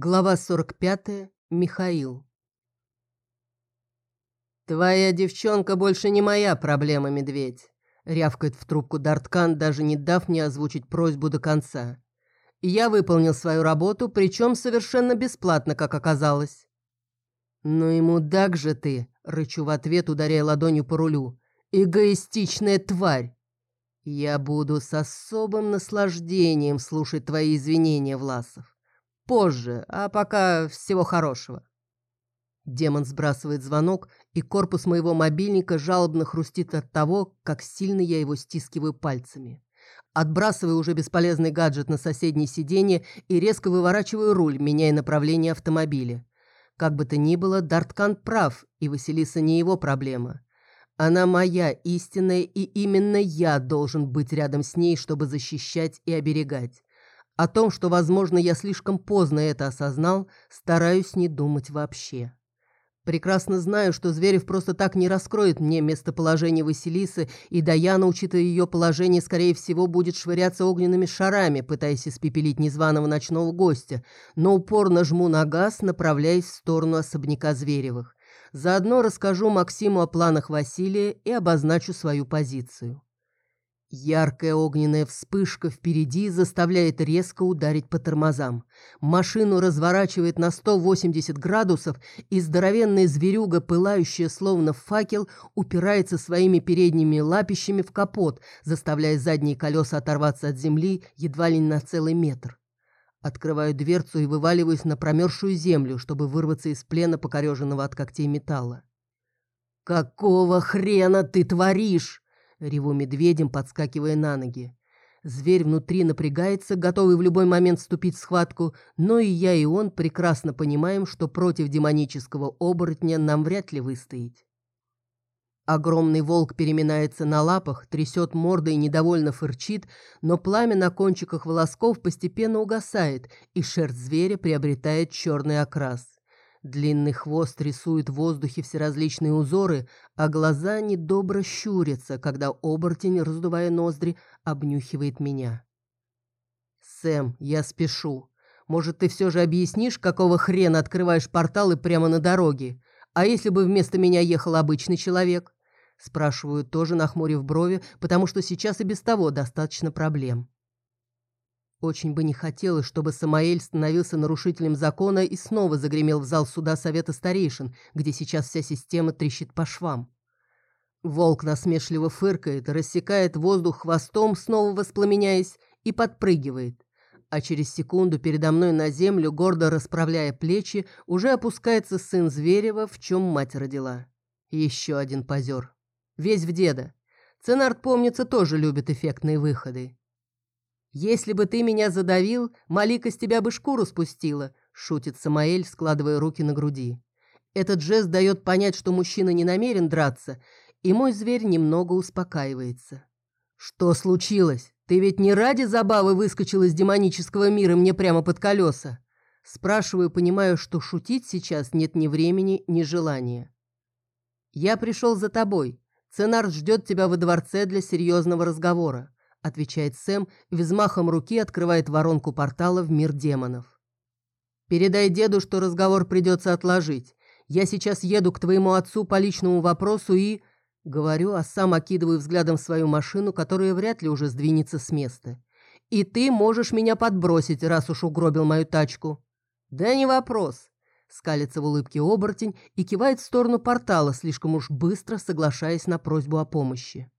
Глава 45. Михаил. «Твоя девчонка больше не моя проблема, медведь», — рявкает в трубку Дарткан, даже не дав мне озвучить просьбу до конца. Я выполнил свою работу, причем совершенно бесплатно, как оказалось. «Ну и мудак же ты», — рычу в ответ, ударяя ладонью по рулю. «Эгоистичная тварь! Я буду с особым наслаждением слушать твои извинения, Власов. Позже, а пока всего хорошего. Демон сбрасывает звонок, и корпус моего мобильника жалобно хрустит от того, как сильно я его стискиваю пальцами. Отбрасываю уже бесполезный гаджет на соседнее сиденье и резко выворачиваю руль, меняя направление автомобиля. Как бы то ни было, Дарткан прав, и Василиса не его проблема. Она моя истинная, и именно я должен быть рядом с ней, чтобы защищать и оберегать. О том, что, возможно, я слишком поздно это осознал, стараюсь не думать вообще. Прекрасно знаю, что Зверев просто так не раскроет мне местоположение Василисы, и Даяна, учитывая ее положение, скорее всего, будет швыряться огненными шарами, пытаясь испепелить незваного ночного гостя, но упорно жму на газ, направляясь в сторону особняка Зверевых. Заодно расскажу Максиму о планах Василия и обозначу свою позицию. Яркая огненная вспышка впереди заставляет резко ударить по тормозам. Машину разворачивает на 180 градусов, и здоровенная зверюга, пылающая словно факел, упирается своими передними лапищами в капот, заставляя задние колеса оторваться от земли едва ли на целый метр. Открываю дверцу и вываливаюсь на промерзшую землю, чтобы вырваться из плена покореженного от когтей металла. «Какого хрена ты творишь?» Реву медведем, подскакивая на ноги. Зверь внутри напрягается, готовый в любой момент вступить в схватку, но и я, и он прекрасно понимаем, что против демонического оборотня нам вряд ли выстоять. Огромный волк переминается на лапах, трясет мордой и недовольно фырчит, но пламя на кончиках волосков постепенно угасает, и шерсть зверя приобретает черный окрас. Длинный хвост рисует в воздухе всеразличные узоры, а глаза недобро щурятся, когда оборотень, раздувая ноздри, обнюхивает меня. «Сэм, я спешу. Может, ты все же объяснишь, какого хрена открываешь порталы прямо на дороге? А если бы вместо меня ехал обычный человек?» Спрашиваю, тоже нахмурив брови, потому что сейчас и без того достаточно проблем. Очень бы не хотелось, чтобы Самаэль становился нарушителем закона и снова загремел в зал суда Совета Старейшин, где сейчас вся система трещит по швам. Волк насмешливо фыркает, рассекает воздух хвостом, снова воспламеняясь, и подпрыгивает. А через секунду передо мной на землю, гордо расправляя плечи, уже опускается сын Зверева, в чем мать родила. Еще один позер. Весь в деда. Ценарт, помнится, тоже любит эффектные выходы. «Если бы ты меня задавил, Малика с тебя бы шкуру спустила», — шутит Самаэль, складывая руки на груди. Этот жест дает понять, что мужчина не намерен драться, и мой зверь немного успокаивается. «Что случилось? Ты ведь не ради забавы выскочил из демонического мира мне прямо под колеса?» Спрашиваю, понимаю, что шутить сейчас нет ни времени, ни желания. «Я пришел за тобой. Ценар ждет тебя во дворце для серьезного разговора отвечает Сэм взмахом руки открывает воронку портала в мир демонов. «Передай деду, что разговор придется отложить. Я сейчас еду к твоему отцу по личному вопросу и...» Говорю, а сам окидываю взглядом свою машину, которая вряд ли уже сдвинется с места. «И ты можешь меня подбросить, раз уж угробил мою тачку». «Да не вопрос», — скалится в улыбке оборотень и кивает в сторону портала, слишком уж быстро соглашаясь на просьбу о помощи.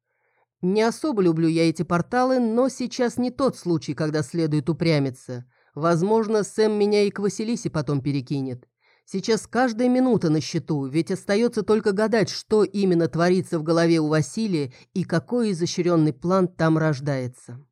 Не особо люблю я эти порталы, но сейчас не тот случай, когда следует упрямиться. Возможно, Сэм меня и к Василисе потом перекинет. Сейчас каждая минута на счету, ведь остается только гадать, что именно творится в голове у Василия и какой изощренный план там рождается.